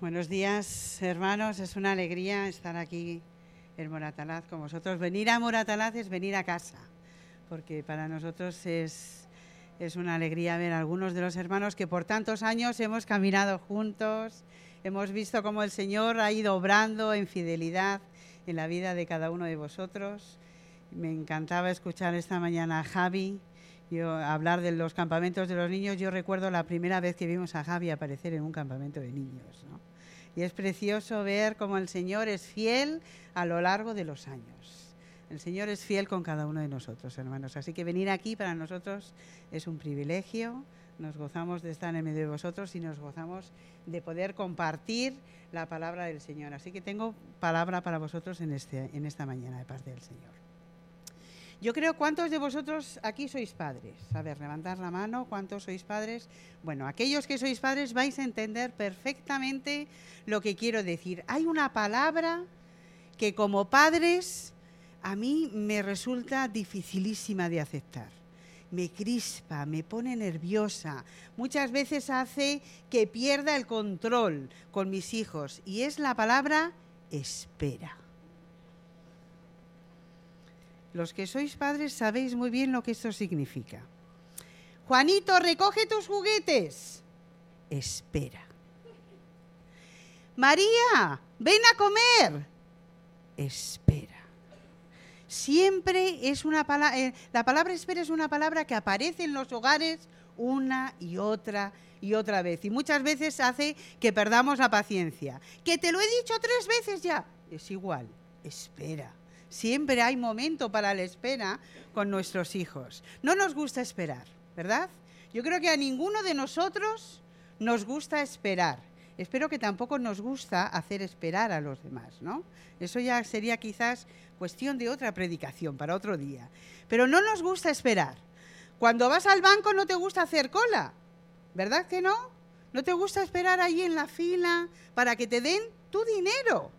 Buenos días, hermanos. Es una alegría estar aquí en Moratalaz con vosotros. Venir a Moratalaz es venir a casa, porque para nosotros es, es una alegría ver a algunos de los hermanos que por tantos años hemos caminado juntos, hemos visto cómo el Señor ha ido obrando en fidelidad en la vida de cada uno de vosotros. Me encantaba escuchar esta mañana a Javi hablar de los campamentos de los niños. Yo recuerdo la primera vez que vimos a Javi aparecer en un campamento de niños. Y es precioso ver cómo el Señor es fiel a lo largo de los años. El Señor es fiel con cada uno de nosotros, hermanos. Así que venir aquí para nosotros es un privilegio. Nos gozamos de estar en medio de vosotros y nos gozamos de poder compartir la palabra del Señor. Así que tengo palabra para vosotros en, este, en esta mañana de parte del Señor. Yo creo, ¿cuántos de vosotros aquí sois padres? A ver, levantar la mano, ¿cuántos sois padres? Bueno, aquellos que sois padres vais a entender perfectamente lo que quiero decir. Hay una palabra que como padres a mí me resulta dificilísima de aceptar. Me crispa, me pone nerviosa, muchas veces hace que pierda el control con mis hijos y es la palabra espera. Los que sois padres sabéis muy bien lo que esto significa. Juanito, recoge tus juguetes. Espera. María, ven a comer. Espera. Siempre es una palabra, eh, la palabra espera es una palabra que aparece en los hogares una y otra y otra vez. Y muchas veces hace que perdamos la paciencia. Que te lo he dicho tres veces ya. Es igual. Espera. Siempre hay momento para la espera con nuestros hijos. No nos gusta esperar, ¿verdad? Yo creo que a ninguno de nosotros nos gusta esperar. Espero que tampoco nos gusta hacer esperar a los demás, ¿no? Eso ya sería quizás cuestión de otra predicación para otro día. Pero no nos gusta esperar. Cuando vas al banco no te gusta hacer cola, ¿verdad que no? No te gusta esperar ahí en la fila para que te den tu dinero.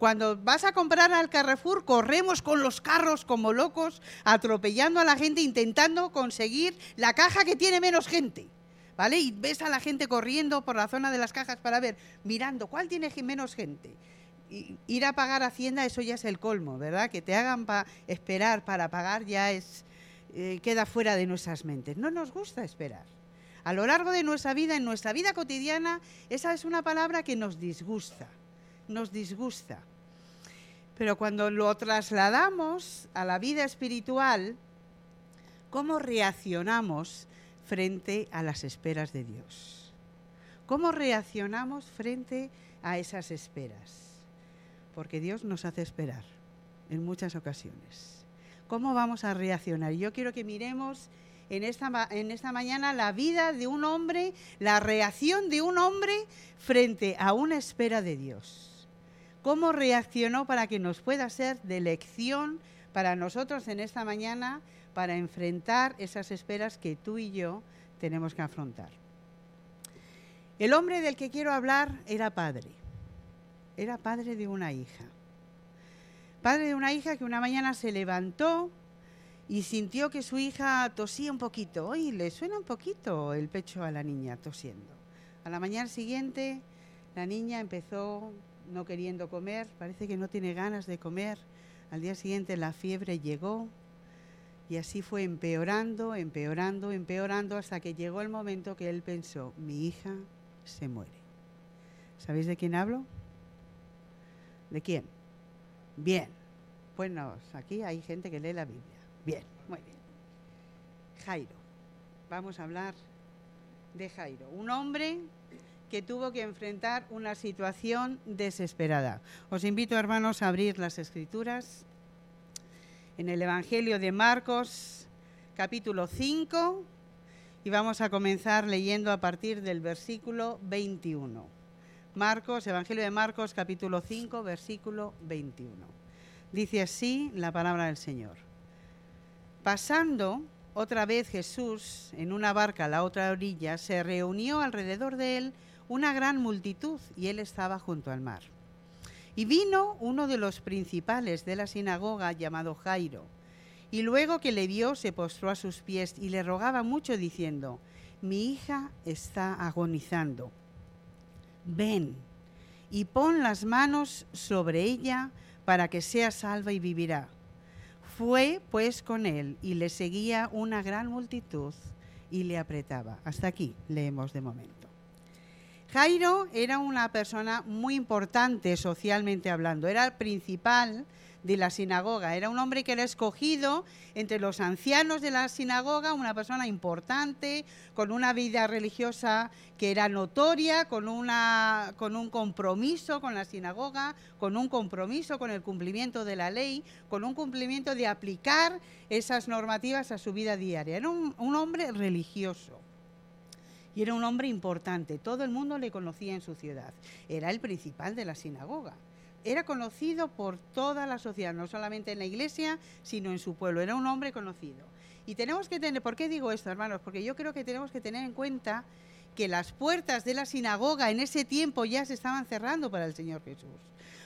Cuando vas a comprar al Carrefour, corremos con los carros como locos, atropellando a la gente, intentando conseguir la caja que tiene menos gente. ¿Vale? Y ves a la gente corriendo por la zona de las cajas para ver, mirando, ¿cuál tiene menos gente? Ir a pagar Hacienda, eso ya es el colmo, ¿verdad? Que te hagan esperar para pagar ya es eh, queda fuera de nuestras mentes. No nos gusta esperar. A lo largo de nuestra vida, en nuestra vida cotidiana, esa es una palabra que nos disgusta, nos disgusta. Pero cuando lo trasladamos a la vida espiritual, ¿cómo reaccionamos frente a las esperas de Dios? ¿Cómo reaccionamos frente a esas esperas? Porque Dios nos hace esperar en muchas ocasiones. ¿Cómo vamos a reaccionar? Yo quiero que miremos en esta, en esta mañana la vida de un hombre, la reacción de un hombre frente a una espera de Dios cómo reaccionó para que nos pueda ser de lección para nosotros en esta mañana para enfrentar esas esperas que tú y yo tenemos que afrontar. El hombre del que quiero hablar era padre, era padre de una hija. Padre de una hija que una mañana se levantó y sintió que su hija tosía un poquito. Oye, le suena un poquito el pecho a la niña tosiendo. A la mañana siguiente la niña empezó no queriendo comer, parece que no tiene ganas de comer. Al día siguiente la fiebre llegó y así fue empeorando, empeorando, empeorando hasta que llegó el momento que él pensó, mi hija se muere. ¿Sabéis de quién hablo? ¿De quién? Bien. Bueno, aquí hay gente que lee la Biblia. Bien, muy bien. Jairo. Vamos a hablar de Jairo. Un hombre que tuvo que enfrentar una situación desesperada. Os invito, hermanos, a abrir las escrituras en el Evangelio de Marcos, capítulo 5, y vamos a comenzar leyendo a partir del versículo 21. Marcos, Evangelio de Marcos, capítulo 5, versículo 21. Dice así la palabra del Señor. Pasando otra vez Jesús en una barca a la otra orilla, se reunió alrededor de él una gran multitud y él estaba junto al mar. Y vino uno de los principales de la sinagoga llamado Jairo, y luego que le vio se postró a sus pies y le rogaba mucho diciendo, mi hija está agonizando. ven y pon las manos sobre ella para que sea salva y vivirá. Fue pues con él y le seguía una gran multitud y le apretaba. Hasta aquí leemos de momento. Jairo era una persona muy importante socialmente hablando, era el principal de la sinagoga. Era un hombre que era escogido entre los ancianos de la sinagoga, una persona importante, con una vida religiosa que era notoria, con, una, con un compromiso con la sinagoga, con un compromiso con el cumplimiento de la ley, con un cumplimiento de aplicar esas normativas a su vida diaria. Era un, un hombre religioso. Y era un hombre importante, todo el mundo le conocía en su ciudad. Era el principal de la sinagoga era conocido por toda la sociedad, no solamente en la iglesia, sino en su pueblo. Era un hombre conocido. Y tenemos que tener, ¿por qué digo esto, hermanos? Porque yo creo que tenemos que tener en cuenta que las puertas de la sinagoga en ese tiempo ya se estaban cerrando para el Señor Jesús.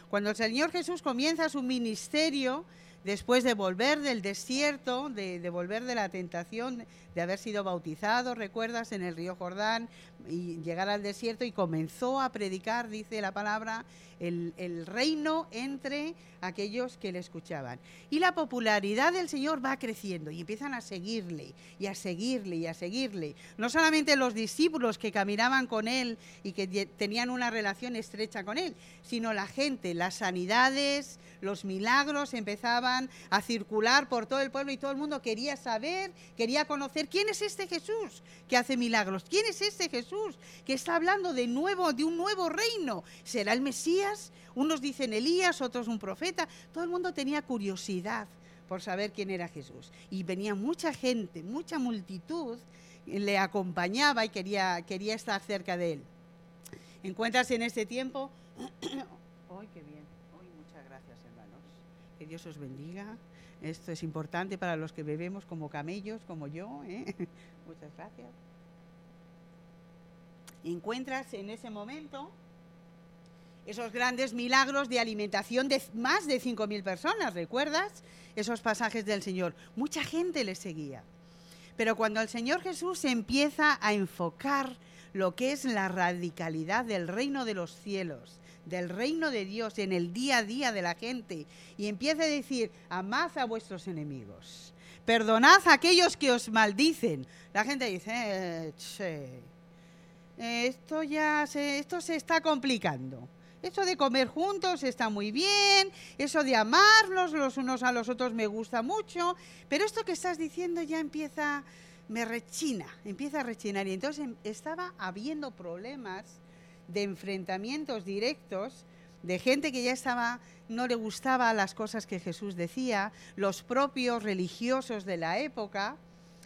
Cuando el Señor Jesús comienza su ministerio, después de volver del desierto, de, volver de la tentación de haber sido bautizado, recuerdas, en el río Jordán, y llegar al desierto y comenzó a predicar, dice la palabra, el, reino entre aquellos que le escuchaban. Y la popularidad del Señor va creciendo y empiezan a seguirle y a seguirle y a seguirle. No solamente los discípulos que caminaban con él y que tenían una relación estrecha con él, sino la gente, las sanidades, los milagros empezaban a circular por todo el pueblo y todo el mundo quería saber, quería conocer quién es este Jesús que hace milagros, quién es este Jesús que está hablando de nuevo, de un nuevo reino. ¿Será el Mesías? unos dicen Elías, otros un profeta, todo el mundo tenía curiosidad por saber quién era Jesús. Y venía mucha gente, mucha multitud, le acompañaba y quería, quería estar cerca de él. Encuentras en este tiempo... ¡Ay, qué bien! ¡Ay, muchas gracias, hermanos! Que Dios os bendiga. Esto es importante para los que bebemos como camellos, como yo. ¿eh? Muchas gracias. Encuentras en ese momento esos grandes milagros de alimentación de más de 5.000 personas, ¿recuerdas? Esos pasajes del Señor. Mucha gente le seguía. Pero cuando el Señor Jesús empieza a enfocar lo que es la radicalidad del reino de los cielos, del reino de Dios en el día a día de la gente, y empieza a decir, amad a vuestros enemigos, perdonad a aquellos que os maldicen. La gente dice, eh, che, esto ya se, esto se está complicando. Eso de comer juntos está muy bien, eso de amarlos los unos a los otros me gusta mucho, pero esto que estás diciendo ya empieza, me rechina, empieza a rechinar. Y entonces em, estaba habiendo problemas de enfrentamientos directos de gente que ya estaba, no le gustaba las cosas que Jesús decía, los propios religiosos de la época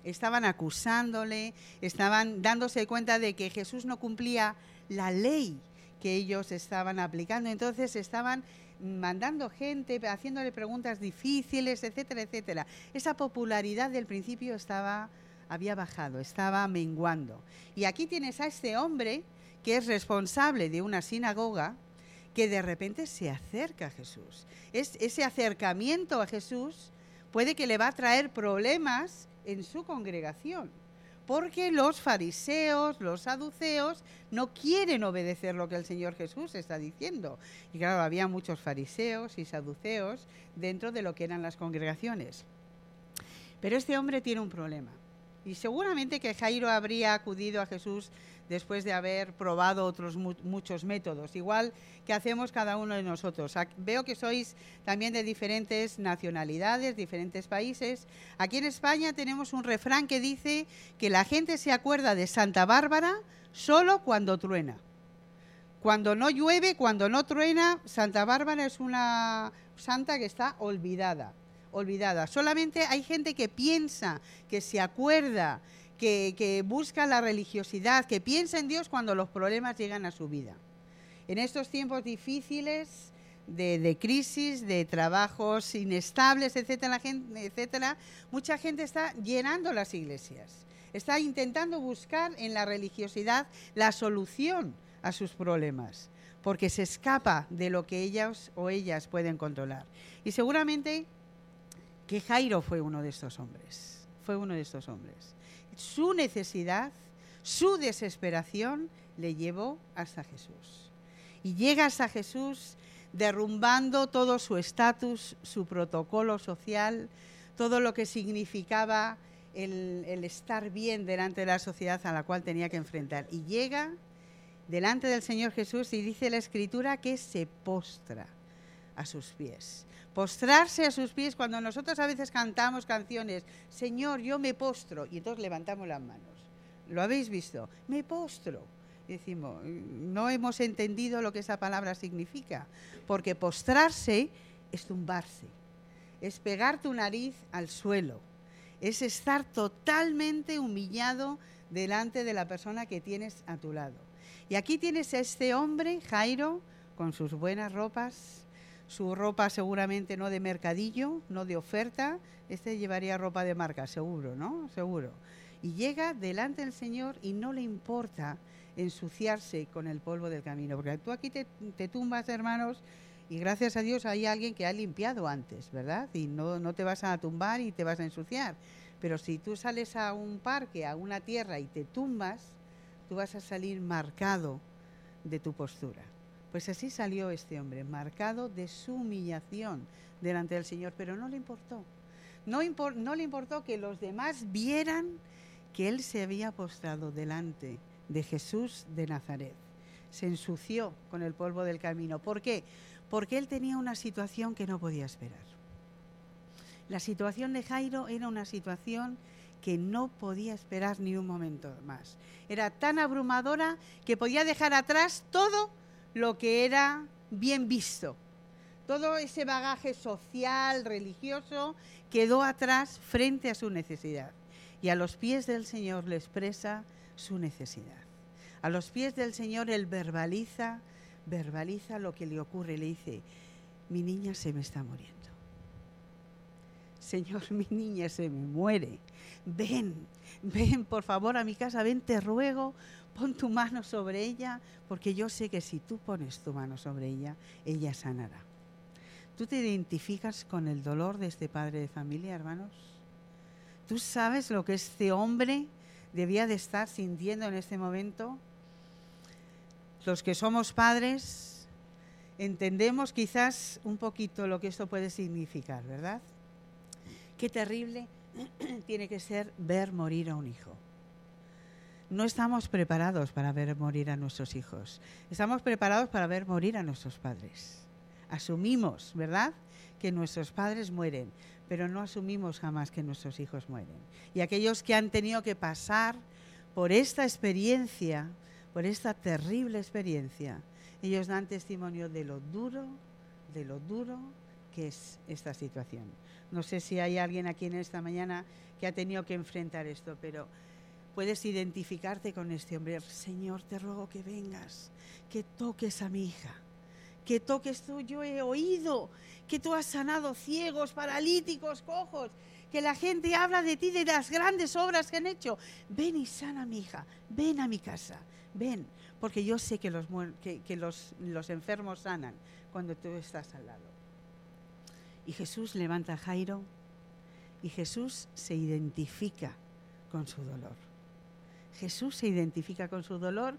estaban acusándole, estaban dándose cuenta de que Jesús no cumplía la ley que ellos estaban aplicando. Entonces estaban mandando gente, haciéndole preguntas difíciles, etcétera, etcétera. Esa popularidad del principio estaba había bajado, estaba menguando. Y aquí tienes a este hombre que es responsable de una sinagoga que de repente se acerca a Jesús. Es, ese acercamiento a Jesús puede que le va a traer problemas en su congregación porque los fariseos, los saduceos, no quieren obedecer lo que el Señor Jesús está diciendo. Y claro, había muchos fariseos y saduceos dentro de lo que eran las congregaciones. Pero este hombre tiene un problema. Y seguramente que Jairo habría acudido a Jesús después de haber probado otros muchos métodos, igual que hacemos cada uno de nosotros. Veo que sois también de diferentes nacionalidades, diferentes países. Aquí en España tenemos un refrán que dice que la gente se acuerda de Santa Bárbara solo cuando truena. Cuando no llueve, cuando no truena, Santa Bárbara es una santa que está olvidada, olvidada. Solamente hay gente que piensa, que se acuerda, que, busca la religiosidad, que piensa en Dios cuando los problemas llegan a su vida. En estos tiempos difíciles de, crisis, de trabajos inestables, etcétera, etcétera, mucha gente está llenando las iglesias, está intentando buscar en la religiosidad la solución a sus problemas, porque se escapa de lo que ellos o ellas pueden controlar. Y seguramente que Jairo fue uno de estos hombres, fue uno de estos hombres su necesidad, su desesperación le llevó hasta Jesús. Y llegas a Jesús derrumbando todo su estatus, su protocolo social, todo lo que significaba el, el, estar bien delante de la sociedad a la cual tenía que enfrentar. Y llega delante del Señor Jesús y dice la Escritura que se postra a sus pies. Postrarse a sus pies cuando nosotros a veces cantamos canciones, Señor, yo me postro, y entonces levantamos las manos. ¿Lo habéis visto? Me postro. Decimos, no hemos entendido lo que esa palabra significa, porque postrarse es tumbarse, es pegar tu nariz al suelo, es estar totalmente humillado delante de la persona que tienes a tu lado. Y aquí tienes a este hombre, Jairo, con sus buenas ropas, su ropa seguramente no de mercadillo, no de oferta, este llevaría ropa de marca, seguro, ¿no? Seguro. Y llega delante del Señor y no le importa ensuciarse con el polvo del camino, porque tú aquí te, te tumbas, hermanos, y gracias a Dios hay alguien que ha limpiado antes, ¿verdad? Y no, no te vas a tumbar y te vas a ensuciar. Pero si tú sales a un parque, a una tierra y te tumbas, tú vas a salir marcado de tu postura. Pues así salió este hombre, marcado de su humillación delante del Señor, pero no le importó. No, le importó que los demás vieran que él se había postrado delante de Jesús de Nazaret. Se ensució con el polvo del camino. ¿Por qué? Porque él tenía una situación que no podía esperar. La situación de Jairo era una situación que no podía esperar ni un momento más. Era tan abrumadora que podía dejar atrás todo lo que era bien visto. Todo ese bagaje social, religioso, quedó atrás frente a su necesidad. Y a los pies del Señor le expresa su necesidad. A los pies del Señor él verbaliza, verbaliza lo que le ocurre. Le dice, mi niña se me está muriendo. Señor, mi niña se me muere. Ven, ven por favor a mi casa, ven, te ruego pon tu mano sobre ella, porque yo sé que si tú pones tu mano sobre ella, ella sanará. ¿Tú te identificas con el dolor de este padre de familia, hermanos? ¿Tú sabes lo que este hombre debía de estar sintiendo en este momento? Los que somos padres entendemos quizás un poquito lo que esto puede significar, ¿verdad? Qué terrible tiene que ser ver morir a un hijo no estamos preparados para ver morir a nuestros hijos. Estamos preparados para ver morir a nuestros padres. Asumimos, ¿verdad?, que nuestros padres mueren, pero no asumimos jamás que nuestros hijos mueren. Y aquellos que han tenido que pasar por esta experiencia, por esta terrible experiencia, ellos dan testimonio de lo duro, de lo duro que es esta situación. No sé si hay alguien aquí en esta mañana que ha tenido que enfrentar esto, pero puedes identificarte con este hombre. Señor, te ruego que vengas, que toques a mi hija, que toques tú. Yo he oído que tú has sanado ciegos, paralíticos, cojos, que la gente habla de ti, de las grandes obras que han hecho. Ven y sana a mi hija, ven a mi casa, ven, porque yo sé que los, que, los, los enfermos sanan cuando tú estás al lado. Y Jesús levanta a Jairo y Jesús se identifica con su dolor. Jesús se identifica con su dolor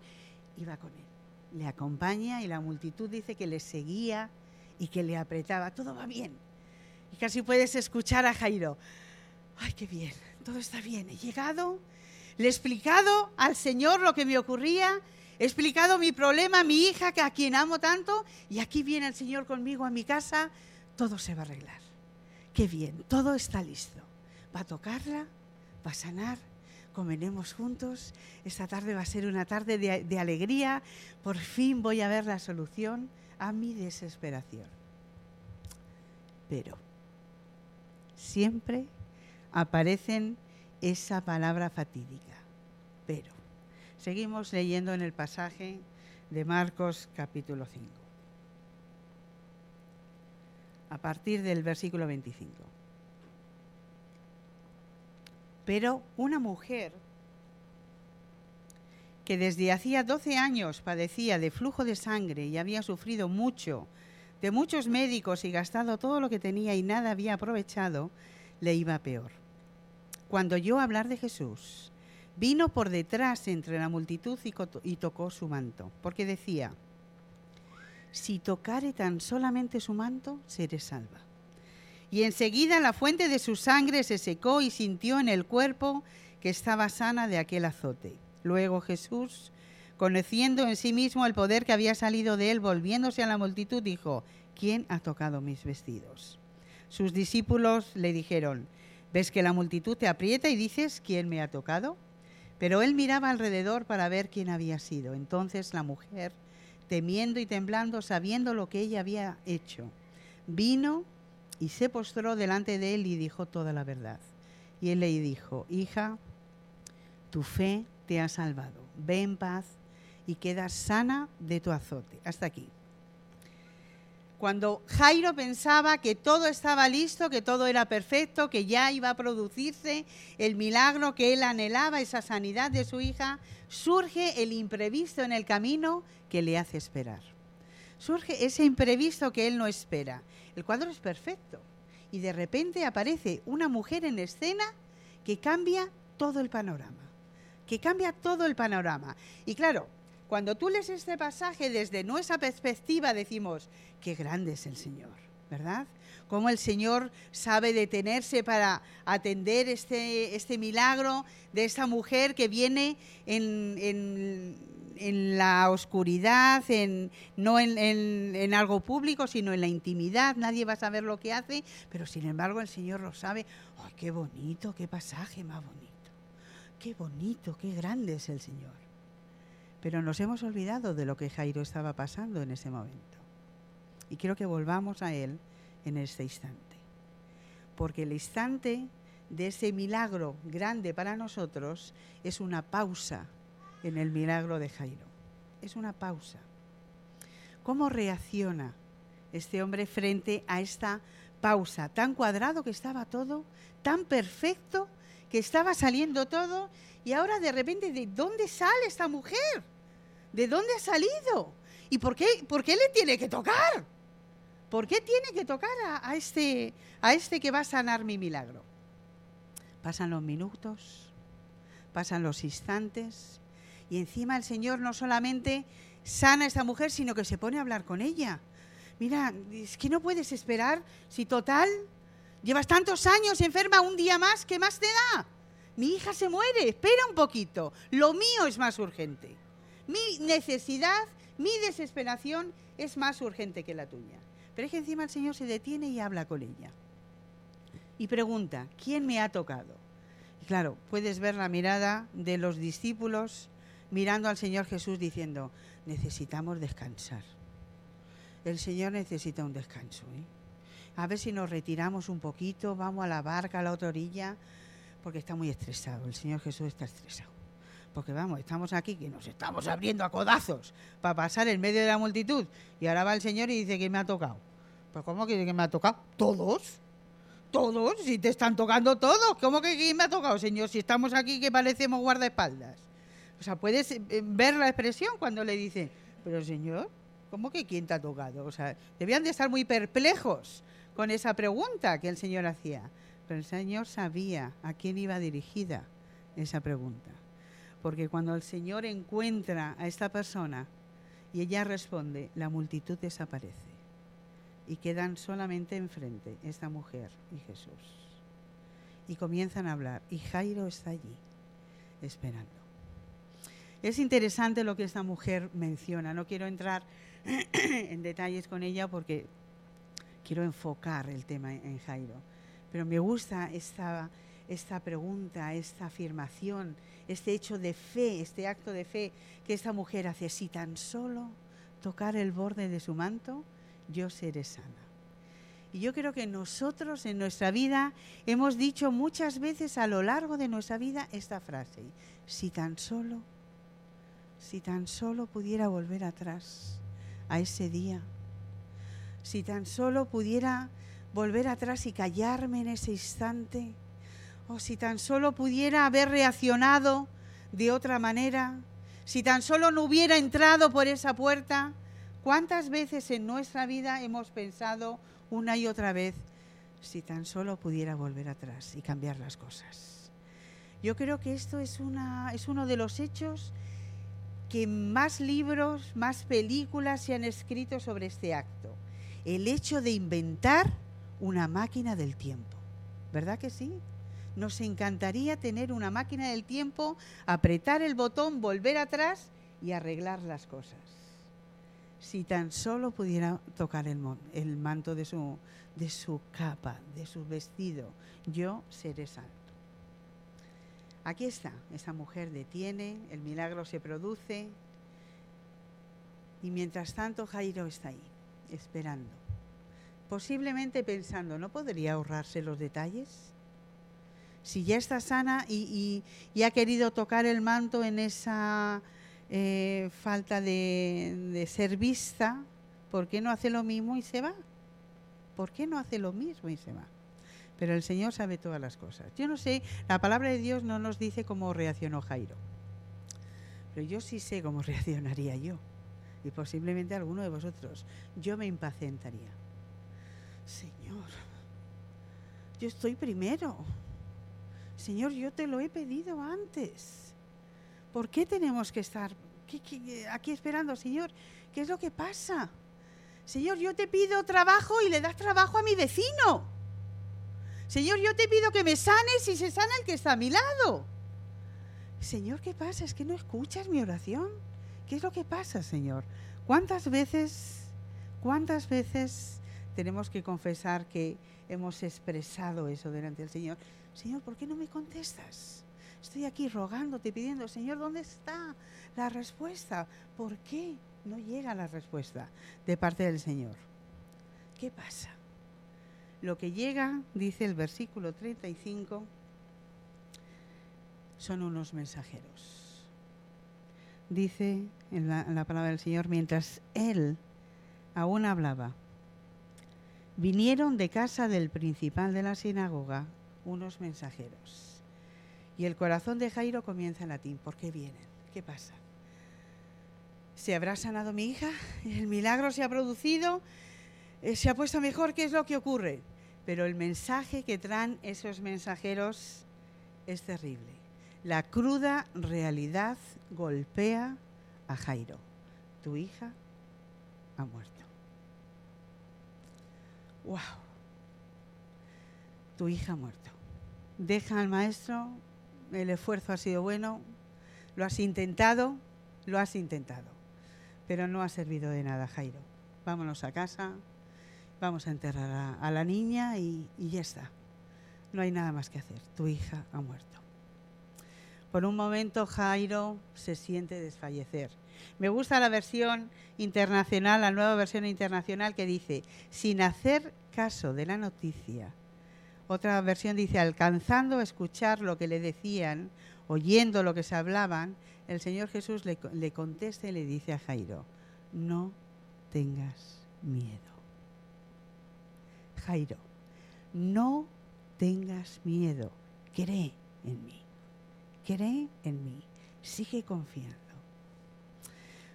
y va con él. Le acompaña y la multitud dice que le seguía y que le apretaba. Todo va bien. Y casi puedes escuchar a Jairo. Ay, qué bien, todo está bien. He llegado, le he explicado al Señor lo que me ocurría, he explicado mi problema a mi hija, que a quien amo tanto, y aquí viene el Señor conmigo a mi casa, todo se va a arreglar. Qué bien, todo está listo. Va a tocarla, va a sanar comeremos juntos. Esta tarde va a ser una tarde de, alegría. Por fin voy a ver la solución a mi desesperación. Pero siempre aparecen esa palabra fatídica. Pero. Seguimos leyendo en el pasaje de Marcos capítulo 5. A partir del versículo 25. Pero una mujer que desde hacía 12 años padecía de flujo de sangre y había sufrido mucho de muchos médicos y gastado todo lo que tenía y nada había aprovechado, le iba peor. Cuando oyó hablar de Jesús, vino por detrás entre la multitud y, tocó su manto, porque decía, si tocare tan solamente su manto, seré salva. Y enseguida la fuente de su sangre se secó y sintió en el cuerpo que estaba sana de aquel azote. Luego Jesús, conociendo en sí mismo el poder que había salido de él, volviéndose a la multitud, dijo, ¿quién ha tocado mis vestidos? Sus discípulos le dijeron, ¿ves que la multitud te aprieta y dices, ¿quién me ha tocado? Pero él miraba alrededor para ver quién había sido. Entonces la mujer, temiendo y temblando, sabiendo lo que ella había hecho, vino y se postró delante de él y dijo toda la verdad. Y él le dijo, hija, tu fe te ha salvado, ve en paz y queda sana de tu azote. Hasta aquí. Cuando Jairo pensaba que todo estaba listo, que todo era perfecto, que ya iba a producirse el milagro que él anhelaba, esa sanidad de su hija, surge el imprevisto en el camino que le hace esperar. Surge ese imprevisto que él no espera. El cuadro es perfecto y de repente aparece una mujer en escena que cambia todo el panorama, que cambia todo el panorama. Y claro, cuando tú lees este pasaje desde nuestra perspectiva decimos, qué grande es el Señor, ¿verdad? Cómo el Señor sabe detenerse para atender este, este milagro de esta mujer que viene en en la oscuridad, en, no en, algo público, sino en la intimidad. Nadie va a saber lo que hace, pero sin embargo el Señor lo sabe. ¡Ay, qué bonito, qué pasaje más bonito! ¡Qué bonito, qué grande es el Señor! Pero nos hemos olvidado de lo que Jairo estaba pasando en ese momento. Y quiero que volvamos a Él en este instante. Porque el instante de ese milagro grande para nosotros es una pausa en el milagro de Jairo. Es una pausa. ¿Cómo reacciona este hombre frente a esta pausa? Tan cuadrado que estaba todo, tan perfecto que estaba saliendo todo y ahora de repente, ¿de dónde sale esta mujer? ¿De dónde ha salido? ¿Y por qué, por qué le tiene que tocar? ¿Por qué tiene que tocar a, este, a este que va a sanar mi milagro? Pasan los minutos, pasan los instantes y encima el Señor no solamente sana a esta mujer, sino que se pone a hablar con ella. Mira, es que no puedes esperar si total llevas tantos años enferma un día más, ¿qué más te da? Mi hija se muere, espera un poquito. Lo mío es más urgente. Mi necesidad, mi desesperación es más urgente que la tuya. Pero es que encima el Señor se detiene y habla con ella. Y pregunta, ¿quién me ha tocado? Y claro, puedes ver la mirada de los discípulos mirando al Señor Jesús diciendo, necesitamos descansar. El Señor necesita un descanso. ¿eh? A ver si nos retiramos un poquito, vamos a la barca, a la otra orilla, porque está muy estresado. El Señor Jesús está estresado. Porque vamos, estamos aquí que nos estamos abriendo a codazos para pasar en medio de la multitud. Y ahora va el Señor y dice que me ha tocado. Pues ¿cómo que, que me ha tocado? ¿Todos? ¿Todos? Si te están tocando todos. ¿Cómo que, que me ha tocado, Señor? Si estamos aquí que parecemos guardaespaldas. O sea, puedes eh, ver la expresión cuando le dice, pero señor, ¿cómo que quién te ha tocado? O sea, debían de estar muy perplejos con esa pregunta que el Señor hacía. Pero el Señor sabía a quién iba dirigida esa pregunta. Porque cuando el Señor encuentra a esta persona y ella responde, la multitud desaparece. Y quedan solamente enfrente esta mujer y Jesús. Y comienzan a hablar. Y Jairo está allí, esperando. Es interesante lo que esta mujer menciona. No quiero entrar en detalles con ella porque quiero enfocar el tema en Jairo. Pero me gusta esta, esta pregunta, esta afirmación, este hecho de fe, este acto de fe que esta mujer hace. Si tan solo tocar el borde de su manto, yo seré sana. Y yo creo que nosotros en nuestra vida hemos dicho muchas veces a lo largo de nuestra vida esta frase, si tan solo si tan solo pudiera volver atrás a ese día, si tan solo pudiera volver atrás y callarme en ese instante, o si tan solo pudiera haber reaccionado de otra manera, si tan solo no hubiera entrado por esa puerta, ¿cuántas veces en nuestra vida hemos pensado una y otra vez, si tan solo pudiera volver atrás y cambiar las cosas? Yo creo que esto es, una, es uno de los hechos que más libros, más películas se han escrito sobre este acto. El hecho de inventar una máquina del tiempo. ¿Verdad que sí? Nos encantaría tener una máquina del tiempo, apretar el botón, volver atrás y arreglar las cosas. Si tan solo pudiera tocar el, manto de su, de su capa, de su vestido, yo seré salvo. Aquí está, esa mujer detiene, el milagro se produce y mientras tanto Jairo está ahí, esperando, posiblemente pensando, ¿no podría ahorrarse los detalles? Si ya está sana y, ha querido tocar el manto en esa eh, falta de, de ser vista, ¿por qué no hace lo mismo y se va? ¿Por qué no hace lo mismo y se va? Pero el Señor sabe todas las cosas. Yo no sé, la palabra de Dios no nos dice cómo reaccionó Jairo, pero yo sí sé cómo reaccionaría yo y posiblemente alguno de vosotros. Yo me impacientaría. Señor, yo estoy primero. Señor, yo te lo he pedido antes. ¿Por qué tenemos que estar aquí esperando, Señor? ¿Qué es lo que pasa? Señor, yo te pido trabajo y le das trabajo a mi vecino. Señor, yo te pido que me sanes y se sana el que está a mi lado. Señor, ¿qué pasa? Es que no escuchas mi oración. ¿Qué es lo que pasa, Señor? ¿Cuántas veces, cuántas veces tenemos que confesar que hemos expresado eso delante del Señor? Señor, ¿por qué no me contestas? Estoy aquí rogándote, pidiendo, Señor, ¿dónde está la respuesta? ¿Por qué no llega la respuesta de parte del Señor? ¿Qué pasa? Lo que llega, dice el versículo 35, son unos mensajeros. Dice en la, palabra del Señor, mientras él aún hablaba, vinieron de casa del principal de la sinagoga unos mensajeros. Y el corazón de Jairo comienza en latín. ¿Por qué vienen? ¿Qué pasa? ¿Se habrá sanado mi hija? ¿El milagro se ha producido? ¿Se ha puesto mejor? ¿Qué es lo que ocurre? Pero el mensaje que traen esos mensajeros es terrible. La cruda realidad golpea a Jairo. Tu hija ha muerto. ¡Wow! Tu hija ha muerto. Deja al maestro, el esfuerzo ha sido bueno, lo has intentado, lo has intentado, pero no ha servido de nada, Jairo. Vámonos a casa, vamos a enterrar a, la niña y, ya está. No hay nada más que hacer. Tu hija ha muerto. Por un momento Jairo se siente desfallecer. Me gusta la versión internacional, la nueva versión internacional que dice, sin hacer caso de la noticia. Otra versión dice, alcanzando a escuchar lo que le decían, oyendo lo que se hablaban, el Señor Jesús le, le contesta y le dice a Jairo, no tengas miedo. Jairo, no tengas miedo, cree en mí, cree en mí, sigue confiando.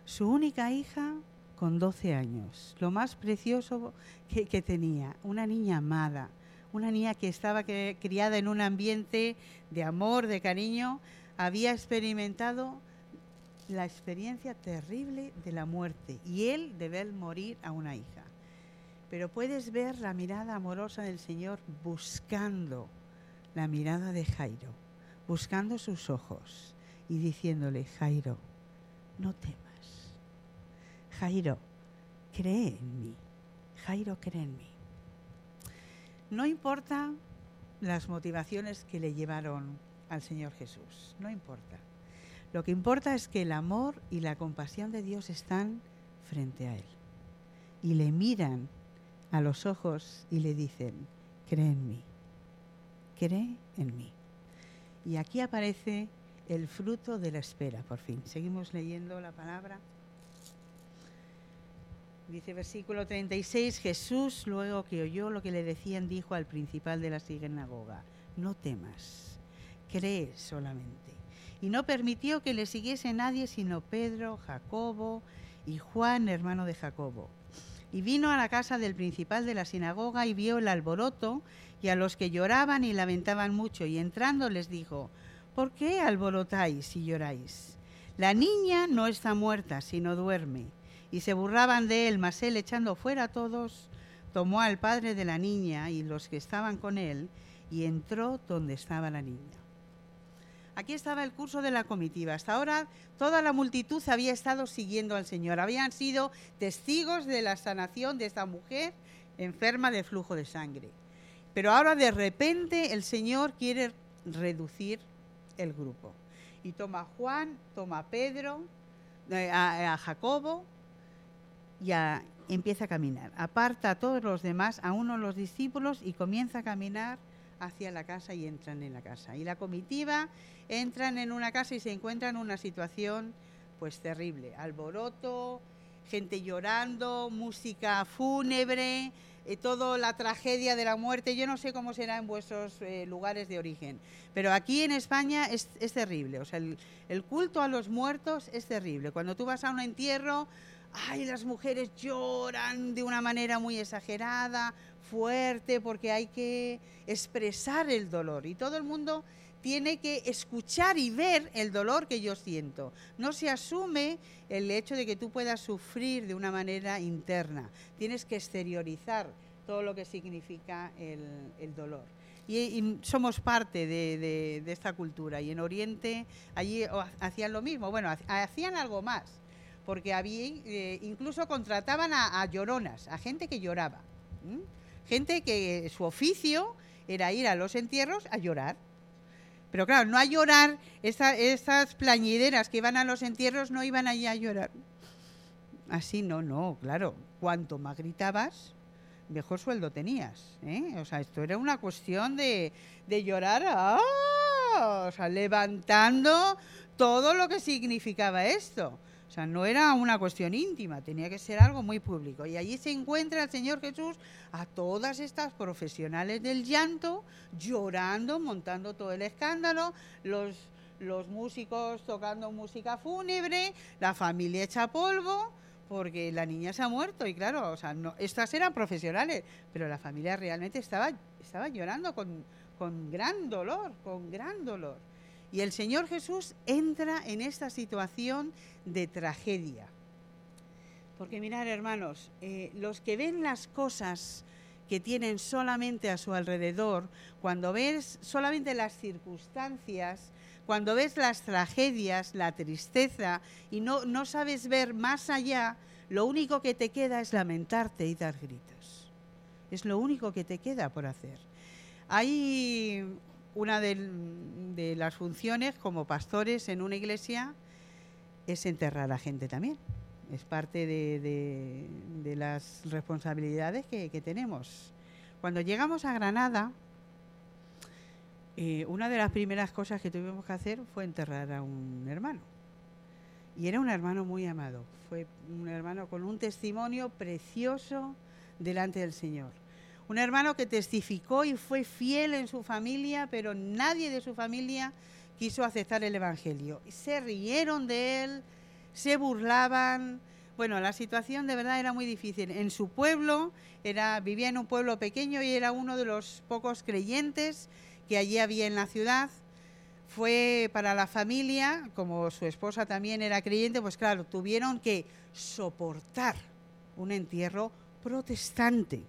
Su única hija con 12 años, lo más precioso que, tenía, una niña amada, una niña que estaba criada en un ambiente de amor, de cariño, había experimentado la experiencia terrible de la muerte y él de ver morir a una hija pero puedes ver la mirada amorosa del Señor buscando la mirada de Jairo, buscando sus ojos y diciéndole, Jairo, no temas. Jairo, cree en mí. Jairo, cree en mí. No importa las motivaciones que le llevaron al Señor Jesús, no importa. Lo que importa es que el amor y la compasión de Dios están frente a Él y le miran a los ojos y le dicen, cree en mí, cree en mí. Y aquí aparece el fruto de la espera, por fin. Seguimos leyendo la palabra. Dice versículo 36, Jesús, luego que oyó lo que le decían, dijo al principal de la sinagoga, no temas, cree solamente. Y no permitió que le siguiese nadie sino Pedro, Jacobo y Juan, hermano de Jacobo. Y vino a la casa del principal de la sinagoga y vio el alboroto y a los que lloraban y lamentaban mucho. Y entrando les dijo, ¿por qué alborotáis y lloráis? La niña no está muerta, sino duerme. Y se burlaban de él, mas él echando fuera a todos, tomó al padre de la niña y los que estaban con él, y entró donde estaba la niña. Aquí estaba el curso de la comitiva. Hasta ahora toda la multitud había estado siguiendo al Señor. Habían sido testigos de la sanación de esta mujer enferma de flujo de sangre. Pero ahora de repente el Señor quiere reducir el grupo. Y toma a Juan, toma a Pedro, eh, a, Jacobo y empieza a caminar. Aparta a todos los demás, a uno los discípulos y comienza a caminar hacia la casa y entran en la casa. Y la comitiva entran en una casa y se encuentran en una situación pues terrible, alboroto, gente llorando, música fúnebre, eh, toda la tragedia de la muerte. Yo no sé cómo será en vuestros eh, lugares de origen, pero aquí en España es, terrible. O sea, el, el, culto a los muertos es terrible. Cuando tú vas a un entierro, ay, las mujeres lloran de una manera muy exagerada, fuerte, porque hay que expresar el dolor. Y todo el mundo tiene que escuchar y ver el dolor que yo siento. No se asume el hecho de que tú puedas sufrir de una manera interna. Tienes que exteriorizar todo lo que significa el, dolor. Y, somos parte de, esta cultura. Y en Oriente, allí hacían lo mismo. Bueno, hacían algo más. Porque había, eh, incluso contrataban a, lloronas, a gente que lloraba. Gente que su oficio era ir a los entierros a llorar. Pero claro, no a llorar, esas plañideras que iban a los entierros no iban allí a llorar. Así no, no, claro. Cuanto más gritabas, mejor sueldo tenías. ¿eh? O sea, esto era una cuestión de, de llorar, ¡ah! levantando todo lo que significaba esto. O sea, no era una cuestión íntima, tenía que ser algo muy público. Y allí se encuentra el Señor Jesús a todas estas profesionales del llanto, llorando, montando todo el escándalo, los, los músicos tocando música fúnebre, la familia hecha polvo, porque la niña se ha muerto. Y claro, o sea, no, estas eran profesionales, pero la familia realmente estaba, estaba llorando con, con gran dolor, con gran dolor. Y el Señor Jesús entra en esta situación de tragedia. Porque mirar, hermanos, eh, los que ven las cosas que tienen solamente a su alrededor, cuando ves solamente las circunstancias, cuando ves las tragedias, la tristeza y no, no sabes ver más allá, lo único que te queda es lamentarte y dar gritos. Es lo único que te queda por hacer. Hay una de, las funciones como pastores en una iglesia es enterrar a gente también. Es parte de, las responsabilidades que, tenemos. Cuando llegamos a Granada, eh, una de las primeras cosas que tuvimos que hacer fue enterrar a un hermano. Y era un hermano muy amado. Fue un hermano con un testimonio precioso delante del Señor. Un hermano que testificó y fue fiel en su familia, pero nadie de su familia quiso aceptar el Evangelio. Se rieron de él, se burlaban. Bueno, la situación de verdad era muy difícil. En su pueblo, era, vivía en un pueblo pequeño y era uno de los pocos creyentes que allí había en la ciudad. Fue para la familia, como su esposa también era creyente, pues claro, tuvieron que soportar un entierro protestante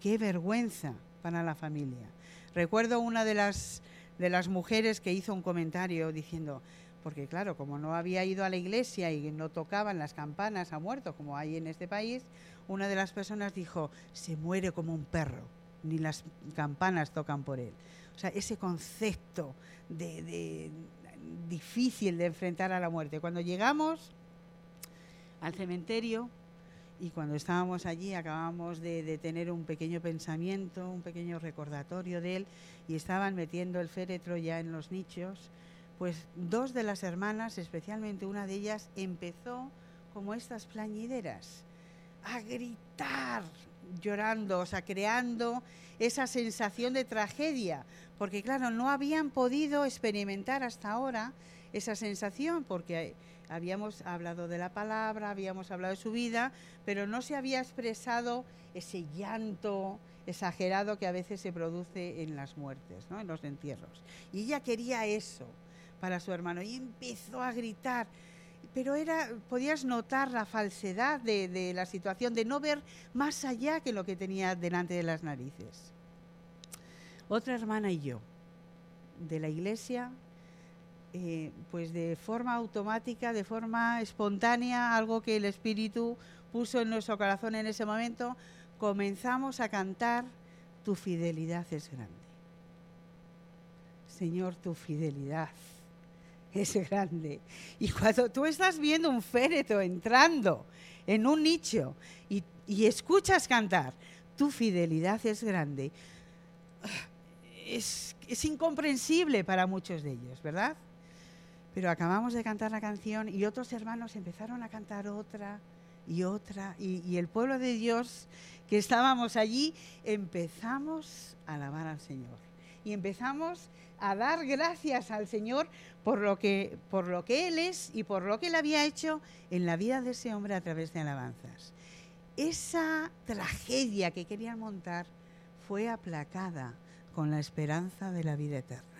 qué vergüenza para la familia. Recuerdo una de las, de las mujeres que hizo un comentario diciendo, porque claro, como no había ido a la iglesia y no tocaban las campanas a muertos como hay en este país, una de las personas dijo, se muere como un perro, ni las campanas tocan por él. O sea, ese concepto de difícil de enfrentar a la muerte. Cuando llegamos al cementerio, y cuando estábamos allí acabamos de, tener un pequeño pensamiento, un pequeño recordatorio de él y estaban metiendo el féretro ya en los nichos, pues dos de las hermanas, especialmente una de ellas, empezó como estas plañideras a gritar llorando, o sea, creando esa sensación de tragedia, porque claro, no habían podido experimentar hasta ahora esa sensación, porque habíamos hablado de la palabra, habíamos hablado de su vida, pero no se había expresado ese llanto exagerado que a veces se produce en las muertes, ¿no? en los entierros. Y ella quería eso, para su hermano y empezó a gritar. Pero era, podías notar la falsedad de, de la situación, de no ver más allá que lo que tenía delante de las narices. Otra hermana y yo, de la iglesia, eh, pues de forma automática, de forma espontánea, algo que el Espíritu puso en nuestro corazón en ese momento, comenzamos a cantar, tu fidelidad es grande. Señor, tu fidelidad es grande. Y cuando tú estás viendo un féretro entrando en un nicho y, escuchas cantar, tu fidelidad es grande, es, es incomprensible para muchos de ellos, ¿verdad? Pero acabamos de cantar la canción y otros hermanos empezaron a cantar otra y otra. Y, el pueblo de Dios que estábamos allí empezamos a alabar al Señor. Y empezamos a dar gracias al Señor por lo que, por lo que Él es y por lo que Él había hecho en la vida de ese hombre a través de alabanzas. Esa tragedia que querían montar fue aplacada con la esperanza de la vida eterna.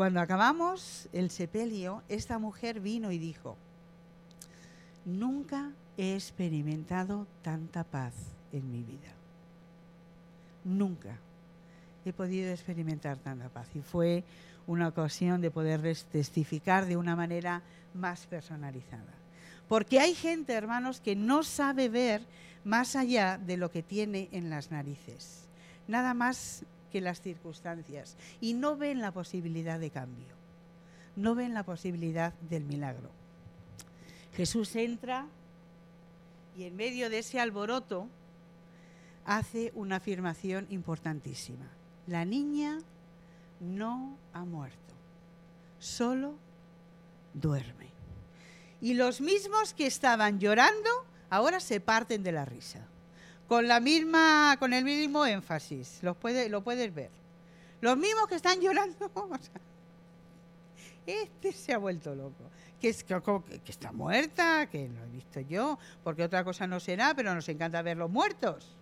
Cuando acabamos el sepelio, esta mujer vino y dijo, nunca he experimentado tanta paz en mi vida. Nunca he podido experimentar tanta paz. Y fue una ocasión de poder testificar de una manera más personalizada. Porque hay gente, hermanos, que no sabe ver más allá de lo que tiene en las narices. Nada más que las circunstancias y no ven la posibilidad de cambio, no ven la posibilidad del milagro. Jesús entra y en medio de ese alboroto hace una afirmación importantísima. La niña no ha muerto, solo duerme. Y los mismos que estaban llorando ahora se parten de la risa con la misma, con el mismo énfasis, lo, puede, lo puedes ver. Los mismos que están llorando, este se ha vuelto loco. Que, es, que, que, está muerta, que lo he visto yo, porque otra cosa no será, pero nos encanta ver los muertos.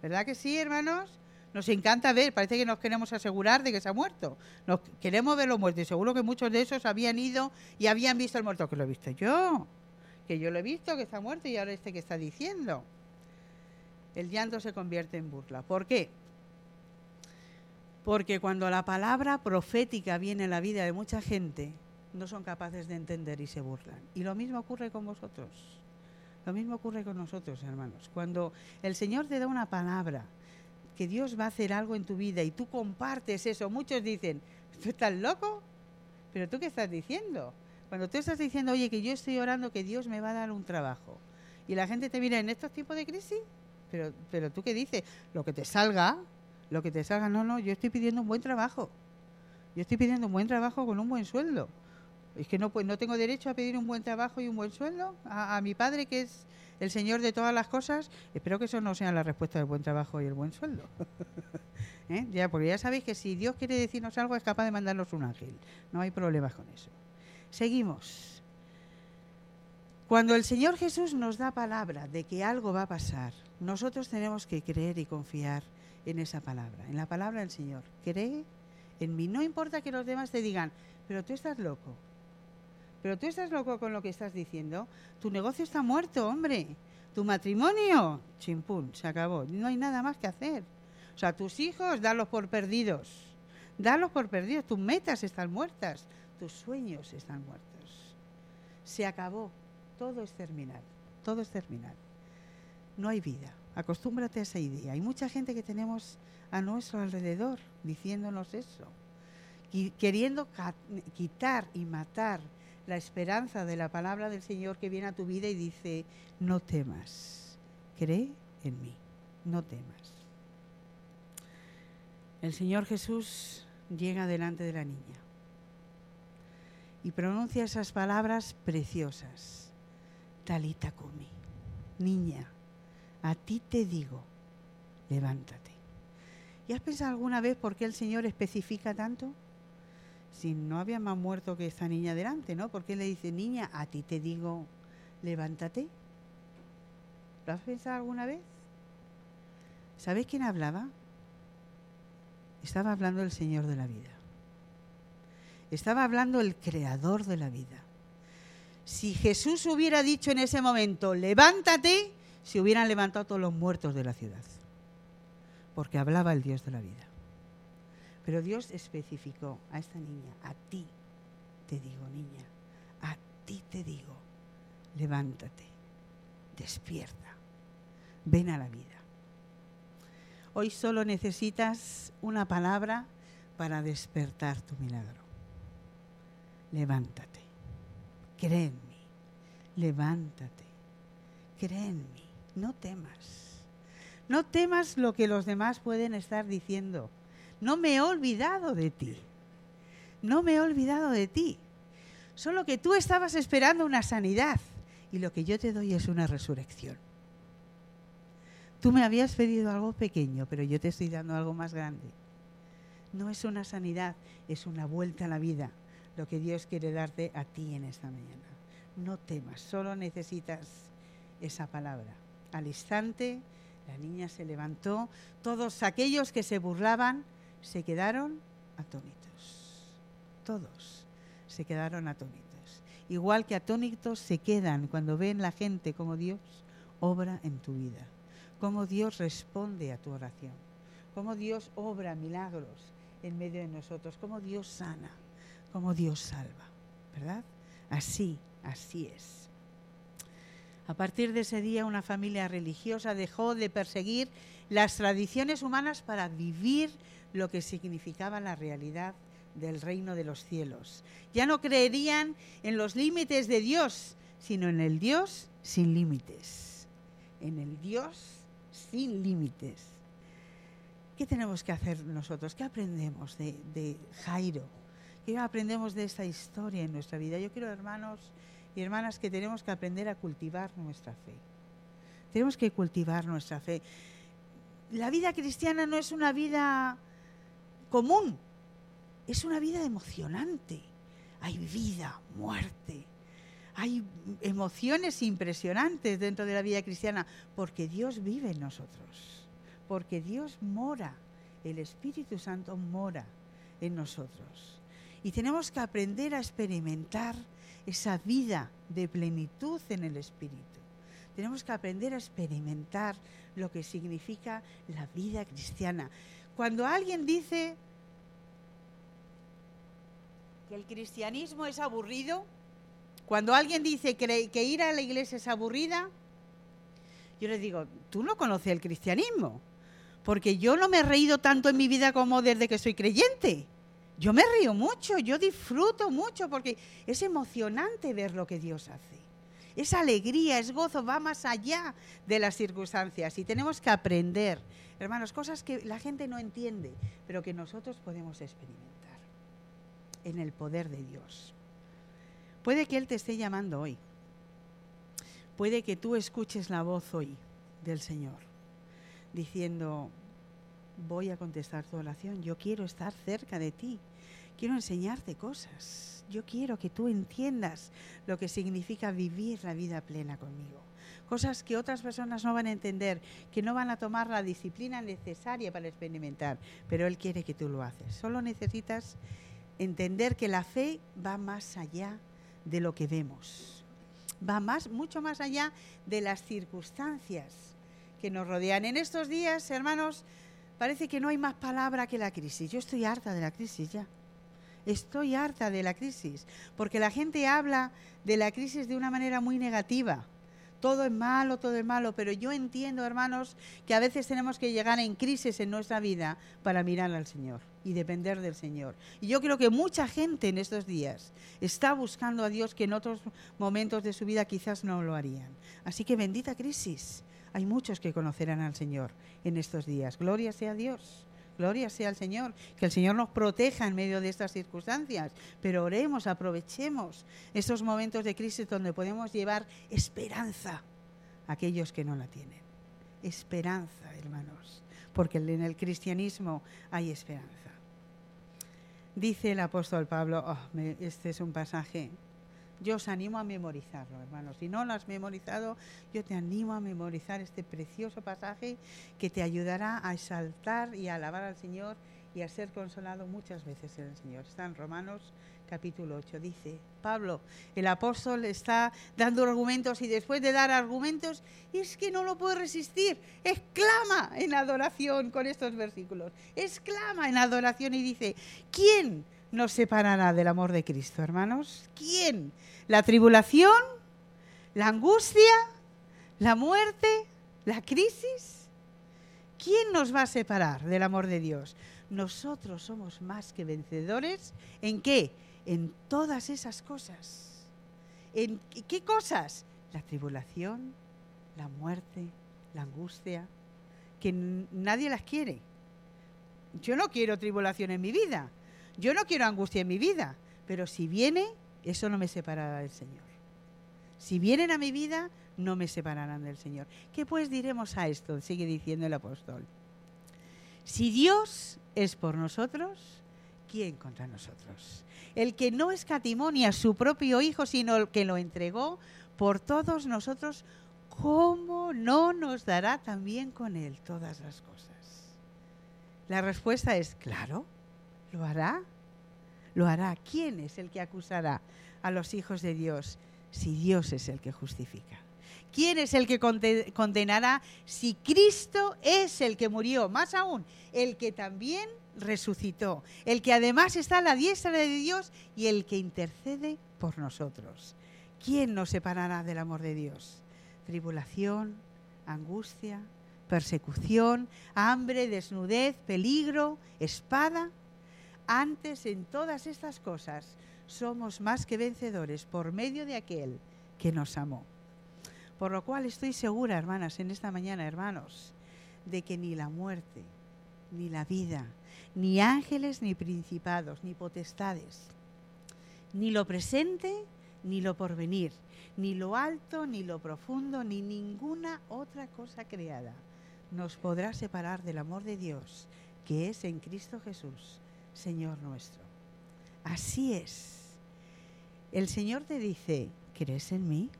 ¿Verdad que sí, hermanos? Nos encanta ver, parece que nos queremos asegurar de que se ha muerto. Nos queremos ver los muertos y seguro que muchos de esos habían ido y habían visto el muerto, que lo he visto yo, que yo lo he visto, que está muerto y ahora este que está diciendo el llanto se convierte en burla. ¿Por qué? Porque cuando la palabra profética viene en la vida de mucha gente, no son capaces de entender y se burlan. Y lo mismo ocurre con vosotros. Lo mismo ocurre con nosotros, hermanos. Cuando el Señor te da una palabra, que Dios va a hacer algo en tu vida y tú compartes eso, muchos dicen, ¿tú estás loco? Pero tú qué estás diciendo? Cuando tú estás diciendo, oye, que yo estoy orando que Dios me va a dar un trabajo, y la gente te mira en estos tipos de crisis, pero, pero tú qué dices, lo que te salga, lo que te salga, no, no, yo estoy pidiendo un buen trabajo. Yo estoy pidiendo un buen trabajo con un buen sueldo. Es que no, pues, no tengo derecho a pedir un buen trabajo y un buen sueldo a, mi padre, que es el Señor de todas las cosas. Espero que eso no sea la respuesta del buen trabajo y el buen sueldo. ¿Eh? Ya, porque ya sabéis que si Dios quiere decirnos algo es capaz de mandarnos un ángel. No hay problemas con eso. Seguimos. Cuando el Señor Jesús nos da palabra de que algo va a pasar, nosotros tenemos que creer y confiar en esa palabra, en la palabra del Señor. Cree en mí. No importa que los demás te digan, pero tú estás loco. Pero tú estás loco con lo que estás diciendo. Tu negocio está muerto, hombre. Tu matrimonio, chimpún, se acabó. No hay nada más que hacer. O sea, tus hijos, dalos por perdidos. Dalos por perdidos. Tus metas están muertas. Tus sueños están muertos. Se acabó. Todo es terminal. Todo es terminal no hay vida. Acostúmbrate a esa idea. Hay mucha gente que tenemos a nuestro alrededor diciéndonos eso, queriendo quitar y matar la esperanza de la palabra del Señor que viene a tu vida y dice, no temas, cree en mí, no temas. El Señor Jesús llega delante de la niña y pronuncia esas palabras preciosas. Talita kumi, niña, a ti te digo, levántate. ¿Y has pensado alguna vez por qué el Señor especifica tanto? Si no había más muerto que esta niña delante, ¿no? ¿Por qué le dice, niña, a ti te digo, levántate? ¿Lo has pensado alguna vez? ¿Sabes quién hablaba? Estaba hablando el Señor de la vida. Estaba hablando el creador de la vida. Si Jesús hubiera dicho en ese momento, levántate, se hubieran levantado todos los muertos de la ciudad. Porque hablaba el Dios de la vida. Pero Dios especificó a esta niña, a ti te digo, niña, a ti te digo, levántate, despierta, ven a la vida. Hoy solo necesitas una palabra para despertar tu milagro. Levántate, cree en mí, levántate, cree en mí, no temas. No temas lo que los demás pueden estar diciendo. No me he olvidado de ti. No me he olvidado de ti. Solo que tú estabas esperando una sanidad y lo que yo te doy es una resurrección. Tú me habías pedido algo pequeño, pero yo te estoy dando algo más grande. No es una sanidad, es una vuelta a la vida, lo que Dios quiere darte a ti en esta mañana. No temas, solo necesitas esa palabra. Al instante, la niña se levantó, todos aquellos que se burlaban se quedaron atónitos. Todos se quedaron atónitos. Igual que atónitos se quedan cuando ven la gente como Dios obra en tu vida cómo Dios responde a tu oración, cómo Dios obra milagros en medio de nosotros, cómo Dios sana, cómo Dios salva, ¿verdad? Así, así es. A partir de ese día una familia religiosa dejó de perseguir las tradiciones humanas para vivir lo que significaba la realidad del reino de los cielos. Ya no creerían en los límites de Dios, sino en el Dios sin límites, en el Dios sin límites. ¿Qué tenemos que hacer nosotros? ¿Qué aprendemos de, Jairo? ¿Qué aprendemos de esta historia en nuestra vida? Yo quiero, hermanos y hermanas, que tenemos que aprender a cultivar nuestra fe. Tenemos que cultivar nuestra fe. La vida cristiana no es una vida común, es una vida emocionante. Hay vida, muerte, hay emociones impresionantes dentro de la vida cristiana, porque Dios vive en nosotros, porque Dios mora, el Espíritu Santo mora en nosotros. Y tenemos que aprender a experimentar esa vida de plenitud en el Espíritu. Tenemos que aprender a experimentar lo que significa la vida cristiana. Cuando alguien dice que el cristianismo es aburrido, cuando alguien dice que, ir a la iglesia es aburrida, yo les digo, tú no conoces el cristianismo, porque yo no me he reído tanto en mi vida como desde que soy creyente. Yo me río mucho, yo disfruto mucho, porque es emocionante ver lo que Dios hace. Es alegría, es gozo, va más allá de las circunstancias y tenemos que aprender, hermanos, cosas que la gente no entiende, pero que nosotros podemos experimentar en el poder de Dios. Puede que Él te esté llamando hoy. Puede que tú escuches la voz hoy del Señor diciendo, voy a contestar tu oración, yo quiero estar cerca de ti, quiero enseñarte cosas, yo quiero que tú entiendas lo que significa vivir la vida plena conmigo. Cosas que otras personas no van a entender, que no van a tomar la disciplina necesaria para experimentar, pero Él quiere que tú lo haces. Solo necesitas entender que la fe va más allá de lo que vemos. Va más, mucho más allá de las circunstancias que nos rodean. En estos días, hermanos, parece que no hay más palabra que la crisis. Yo estoy harta de la crisis ya. Estoy harta de la crisis, porque la gente habla de la crisis de una manera muy negativa todo es malo, todo es malo, pero yo entiendo, hermanos, que a veces tenemos que llegar en crisis en nuestra vida para mirar al Señor y depender del Señor. Y yo creo que mucha gente en estos días está buscando a Dios que en otros momentos de su vida quizás no lo harían. Así que bendita crisis. Hay muchos que conocerán al Señor en estos días. Gloria sea a Dios. Gloria sea al Señor, que el Señor nos proteja en medio de estas circunstancias, pero oremos, aprovechemos estos momentos de crisis donde podemos llevar esperanza a aquellos que no la tienen. Esperanza, hermanos, porque en el cristianismo hay esperanza. Dice el apóstol Pablo, oh, este es un pasaje yo os animo a memorizarlo, hermanos. Si no lo has memorizado, yo te animo a memorizar este precioso pasaje que te ayudará a exaltar y a alabar al Señor y a ser consolado muchas veces en el Señor. Está en Romanos capítulo 8. Dice Pablo, el apóstol está dando argumentos y después de dar argumentos, es que no lo puede resistir. Exclama en adoración con estos versículos. Exclama en adoración y dice, ¿quién nos separará del amor de Cristo, hermanos? ¿Quién? ¿La tribulación? ¿La angustia? ¿La muerte? ¿La crisis? ¿Quién nos va a separar del amor de Dios? Nosotros somos más que vencedores. ¿En qué? En todas esas cosas. ¿En qué cosas? La tribulación, la muerte, la angustia, que nadie las quiere. Yo no quiero tribulación en mi vida. Yo no quiero angustia en mi vida. Pero si viene, eso no me separará del Señor. Si vienen a mi vida, no me separarán del Señor. ¿Qué pues diremos a esto? Sigue diciendo el apóstol. Si Dios es por nosotros, ¿quién contra nosotros? El que no escatimó ni a su propio Hijo, sino el que lo entregó por todos nosotros, ¿cómo no nos dará también con Él todas las cosas? La respuesta es, claro, lo hará. Lo hará. ¿Quién es el que acusará a los hijos de Dios si Dios es el que justifica? ¿Quién es el que condenará si Cristo es el que murió? Más aún, el que también resucitó, el que además está a la diestra de Dios y el que intercede por nosotros. ¿Quién nos separará del amor de Dios? Tribulación, angustia, persecución, hambre, desnudez, peligro, espada. Antes en todas estas cosas somos más que vencedores por medio de aquel que nos amó. Por lo cual estoy segura, hermanas, en esta mañana, hermanos, de que ni la muerte, ni la vida, ni ángeles, ni principados, ni potestades, ni lo presente, ni lo porvenir, ni lo alto, ni lo profundo, ni ninguna otra cosa creada nos podrá separar del amor de Dios que es en Cristo Jesús, Señor nuestro. Así es. El Señor te dice, ¿crees en mí?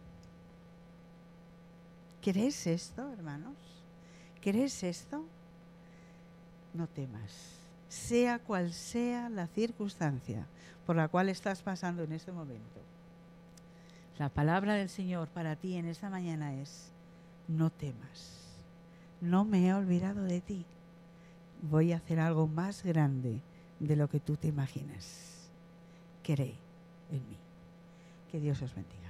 ¿Crees esto, hermanos? ¿Crees esto? No temas, sea cual sea la circunstancia por la cual estás pasando en este momento. La palabra del Señor para ti en esta mañana es, no temas, no me he olvidado de ti, voy a hacer algo más grande de lo que tú te imaginas. Cree en mí. Que Dios os bendiga.